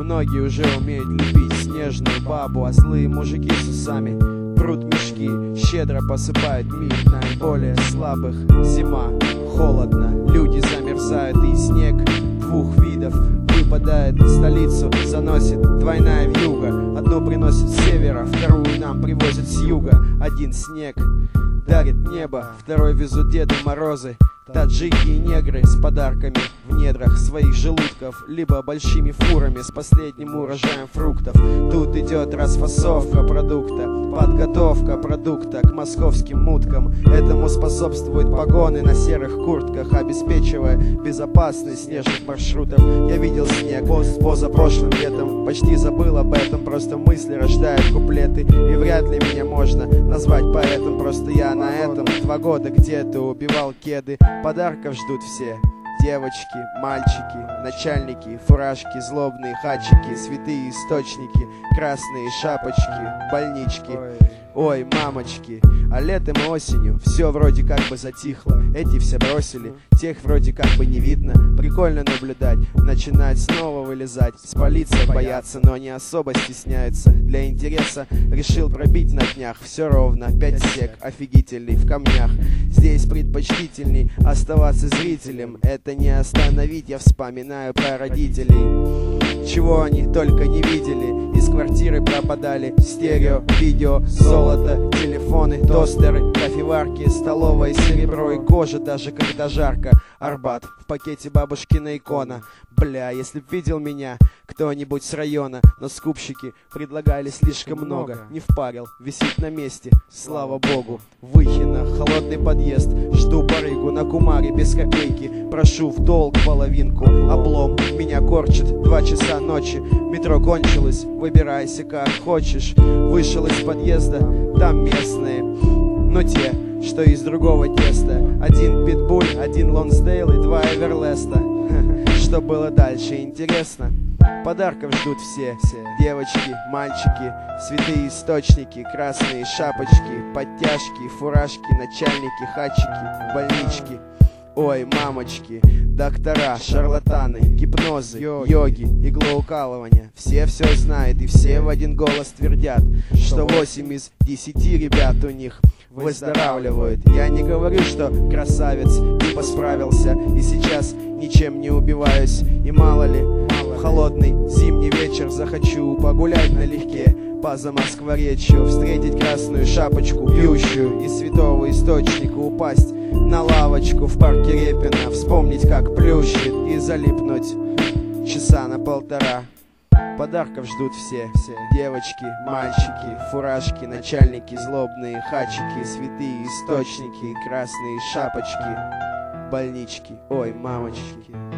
Многие уже умеют любить снежную бабу, а злые мужики с усами прут мешки, щедро посыпают мир наиболее слабых. Зима, холодно, люди замерзают и снег двух видов выпадает в столицу, заносит двойная вьюга. Одну приносит с севера, вторую нам привозят с юга. Один снег дарит небо, второй везут Деды Морозы. Таджики и негры с подарками в недрах своих желудков Либо большими фурами с последним урожаем фруктов Тут идет расфасовка продукта, подготовка продукта к московским муткам Этому способствуют погоны на серых куртках Обеспечивая безопасность снежных маршрутов Я видел снег позапрошлым летом Почти забыл об этом, просто мысли рождают куплеты И вряд ли меня можно назвать поэтом Просто я на этом два года где-то убивал кеды Подарков ждут все. Девочки, мальчики, начальники, фуражки, злобные хачики, святые источники, красные шапочки, больнички. Ой, мамочки, а летом и осенью все вроде как бы затихло. Эти все бросили, тех вроде как бы не видно. Прикольно наблюдать, начинать снова вылезать. Спалиться боятся, но не особо стесняются. Для интереса решил пробить на днях все ровно. Пять сек, офигительный, в камнях. Здесь предпочтительней оставаться зрителем. Это не остановить, я вспоминаю про родителей. Чего они только не видели Из квартиры пропадали. Стерео, видео, золото, телефоны, тостеры, кофеварки, столовое серебро и кожа, даже когда жарко. Арбат, в пакете бабушкина икона. Бля, если б видел меня кто-нибудь с района Но скупщики предлагали слишком много. Не впарил, висит на месте, слава богу. Выхина, холодный подъезд Жду барыгу на кумаре без копейки. Прошу в долг половинку меня корчит, два часа ночи. Метро кончилось, выбирайся как хочешь. Вышел из подъезда, там местные Но те, что из другого теста. Один питбуль, один лонсдейл и два эверлеста. Что было дальше, интересно? Подарков ждут все, все. Девочки, мальчики, святые источники Красные шапочки, подтяжки, фуражки Начальники, хачики, больнички Ой, мамочки, доктора, шарлатаны, гипнозы, йоги, иглоукалывания Все все знают и все в один голос твердят Что 8 из 10 ребят у них выздоравливают. Я не говорю, что красавец типа справился И сейчас ничем не убиваюсь. И мало ли, в холодный зимний вечер захочу погулять налегке по Замоскворечью Встретить красную шапочку, пьющую из святого источника. Упасть на лавочку в парке Репина Вспомнить, как плющит и залипнуть часа на полтора. Подарков ждут все, все. Девочки, мальчики, фуражки, начальники злобные, хачики, святые источники, красные шапочки, больнички, ой, мамочки.